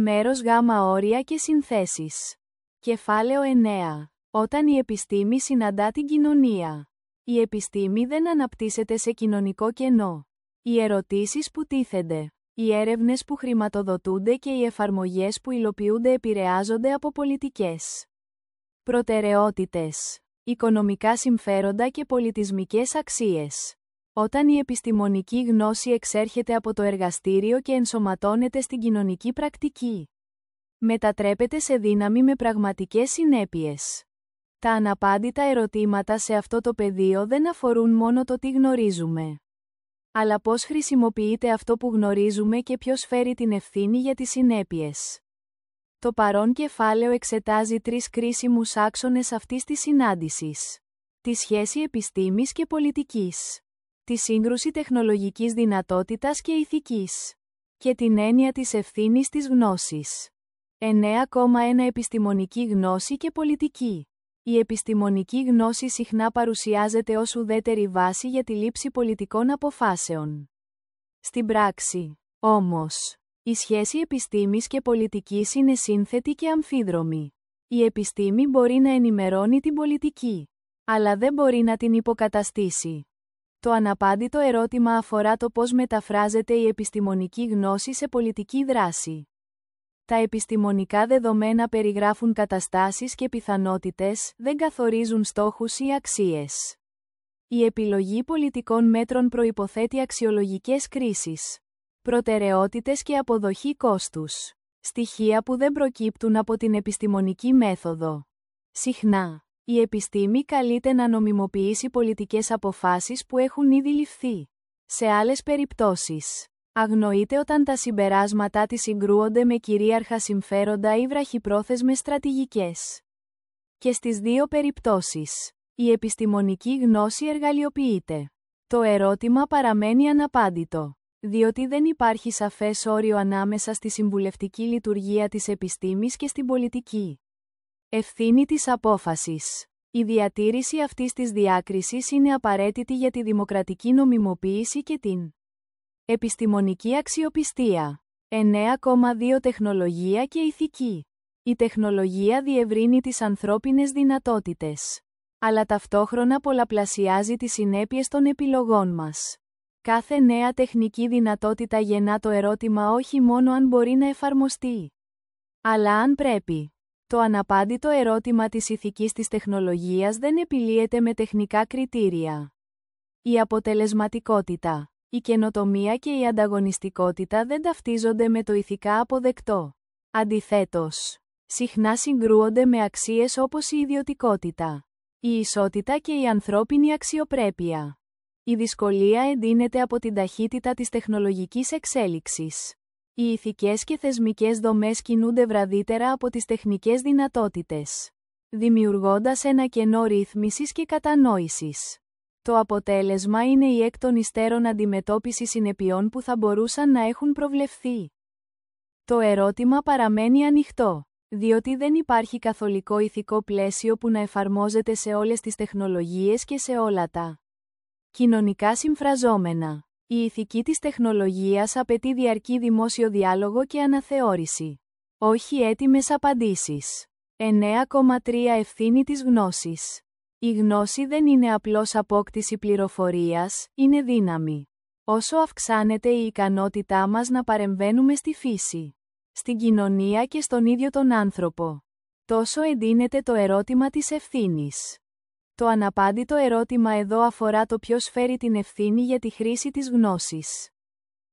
Μέρος Γ όρια και συνθέσεις. Κεφάλαιο 9. Όταν η επιστήμη συναντά την κοινωνία. Η επιστήμη δεν αναπτύσσεται σε κοινωνικό κενό. Οι ερωτήσεις που τίθενται, οι έρευνες που χρηματοδοτούνται και οι εφαρμογές που υλοποιούνται επηρεάζονται από πολιτικές προτεραιότητες, οικονομικά συμφέροντα και πολιτισμικές αξίες. Όταν η επιστημονική γνώση εξέρχεται από το εργαστήριο και ενσωματώνεται στην κοινωνική πρακτική, μετατρέπεται σε δύναμη με πραγματικές συνέπειες. Τα αναπάντητα ερωτήματα σε αυτό το πεδίο δεν αφορούν μόνο το τι γνωρίζουμε. Αλλά πώς χρησιμοποιείται αυτό που γνωρίζουμε και ποιος φέρει την ευθύνη για τις συνέπειες. Το παρόν κεφάλαιο εξετάζει τρεις κρίσιμους άξονες αυτής της συνάντησης. Τη σχέση επιστήμης και πολιτικής. Τη σύγκρουση τεχνολογικής δυνατότητας και ηθικής. Και την έννοια της ευθύνης της γνώσης. 9,1 Επιστημονική γνώση και πολιτική. Η επιστημονική γνώση συχνά παρουσιάζεται ως ουδέτερη βάση για τη λήψη πολιτικών αποφάσεων. Στην πράξη, όμως, η σχέση επιστήμης και πολιτικής είναι σύνθετη και αμφίδρομη. Η επιστήμη μπορεί να ενημερώνει την πολιτική, αλλά δεν μπορεί να την υποκαταστήσει. Το αναπάντητο ερώτημα αφορά το πώς μεταφράζεται η επιστημονική γνώση σε πολιτική δράση. Τα επιστημονικά δεδομένα περιγράφουν καταστάσεις και πιθανότητες, δεν καθορίζουν στόχους ή αξίες. Η επιλογή πολιτικών μέτρων προϋποθέτει αξιολογικές κρίσεις, προτεραιότητες και αποδοχή κόστους. Στοιχεία που δεν προκύπτουν από την επιστημονική μέθοδο. Συχνά, η επιστήμη καλείται να νομιμοποιήσει πολιτικές αποφάσεις που έχουν ήδη ληφθεί. Σε άλλες περιπτώσεις, αγνοείται όταν τα συμπεράσματά της συγκρούονται με κυρίαρχα συμφέροντα ή βραχυπρόθεσμες στρατηγικές. Και στις δύο περιπτώσεις, η επιστημονική γνώση εργαλειοποιείται. Το ερώτημα παραμένει αναπάντητο, διότι δεν υπάρχει σαφές όριο ανάμεσα στη συμβουλευτική λειτουργία της επιστήμης και στην πολιτική. Ευθύνη της απόφασης. Η διατήρηση αυτής της διάκρισης είναι απαραίτητη για τη δημοκρατική νομιμοποίηση και την Επιστημονική αξιοπιστία. 9,2 Τεχνολογία και ηθική. Η τεχνολογία διευρύνει τις ανθρώπινες δυνατότητες. Αλλά ταυτόχρονα πολλαπλασιάζει τις συνέπειες των επιλογών μας. Κάθε νέα τεχνική δυνατότητα γεννά το ερώτημα όχι μόνο αν μπορεί να εφαρμοστεί, αλλά αν πρέπει. Το αναπάντητο ερώτημα της ηθικής της τεχνολογίας δεν επιλύεται με τεχνικά κριτήρια. Η αποτελεσματικότητα η καινοτομία και η ανταγωνιστικότητα δεν ταυτίζονται με το ηθικά αποδεκτό. Αντιθέτως, συχνά συγκρούονται με αξίες όπως η ιδιωτικότητα, η ισότητα και η ανθρώπινη αξιοπρέπεια. Η δυσκολία εντείνεται από την ταχύτητα της τεχνολογικής εξέλιξης. Οι ηθικές και θεσμικές δομές κινούνται βραδύτερα από τις τεχνικές δυνατότητες, δημιουργώντας ένα κενό ρύθμισης και κατανόησης. Το αποτέλεσμα είναι η εκ των υστέρων αντιμετώπιση συνεπειών που θα μπορούσαν να έχουν προβλεφθεί. Το ερώτημα παραμένει ανοιχτό, διότι δεν υπάρχει καθολικό ηθικό πλαίσιο που να εφαρμόζεται σε όλες τις τεχνολογίες και σε όλα τα κοινωνικά συμφραζόμενα. Η ηθική της τεχνολογίας απαιτεί διαρκή δημόσιο διάλογο και αναθεώρηση. Όχι έτοιμες απαντήσεις. 9,3 Ευθύνη της γνώσης. Η γνώση δεν είναι απλώς απόκτηση πληροφορίας, είναι δύναμη. Όσο αυξάνεται η ικανότητά μας να παρεμβαίνουμε στη φύση, στην κοινωνία και στον ίδιο τον άνθρωπο, τόσο εντείνεται το ερώτημα της ευθύνης. Το αναπάντητο ερώτημα εδώ αφορά το ποιος φέρει την ευθύνη για τη χρήση της γνώσης.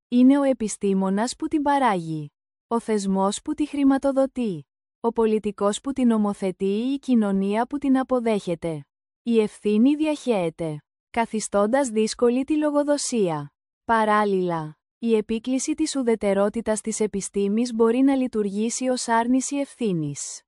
Είναι ο επιστήμονας που την παράγει. Ο θεσμός που τη χρηματοδοτεί. Ο πολιτικός που την ομοθετεί ή η κοινωνία που την αποδέχεται. Η ευθύνη διαχέεται, καθιστώντας δύσκολη τη λογοδοσία. Παράλληλα, η επίκληση της ουδετερότητας της επιστήμης μπορεί να λειτουργήσει ως άρνηση ευθύνης.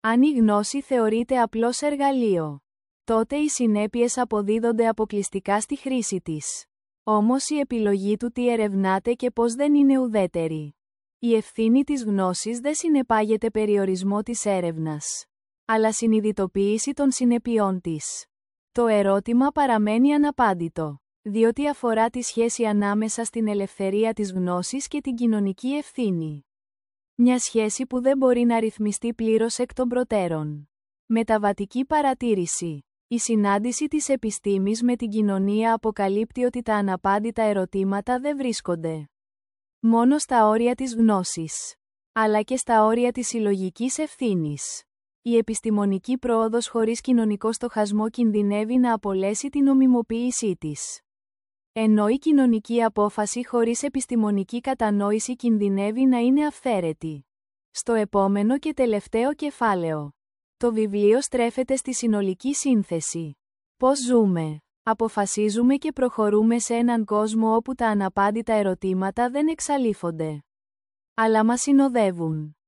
Αν η γνώση θεωρείται απλώς εργαλείο, τότε οι συνέπειες αποδίδονται αποκλειστικά στη χρήση της. Όμως η επιλογή του τι ερευνάται και πώς δεν είναι ουδέτερη. Η ευθύνη της γνώσης δεν συνεπάγεται περιορισμό της έρευνας αλλά συνειδητοποίηση των συνεπειών της. Το ερώτημα παραμένει αναπάντητο, διότι αφορά τη σχέση ανάμεσα στην ελευθερία της γνώσης και την κοινωνική ευθύνη. Μια σχέση που δεν μπορεί να ρυθμιστεί πλήρως εκ των προτέρων. Μεταβατική παρατήρηση. Η συνάντηση της επιστήμης με την κοινωνία αποκαλύπτει ότι τα αναπάντητα ερωτήματα δεν βρίσκονται μόνο στα όρια της γνώσης, αλλά και στα όρια της συλλογικής ευθύνης. Η επιστημονική πρόοδος χωρίς κοινωνικό στοχασμό κινδυνεύει να απολέσει την νομιμοποίησή της. Ενώ η κοινωνική απόφαση χωρίς επιστημονική κατανόηση κινδυνεύει να είναι αυθαίρετη. Στο επόμενο και τελευταίο κεφάλαιο. Το βιβλίο στρέφεται στη συνολική σύνθεση. Πώς ζούμε; Αποφασίζουμε και προχωρούμε σε έναν κόσμο όπου τα αναπάντητα ερωτήματα δεν εξαλείφονται. Αλλά μας συνοδεύουν.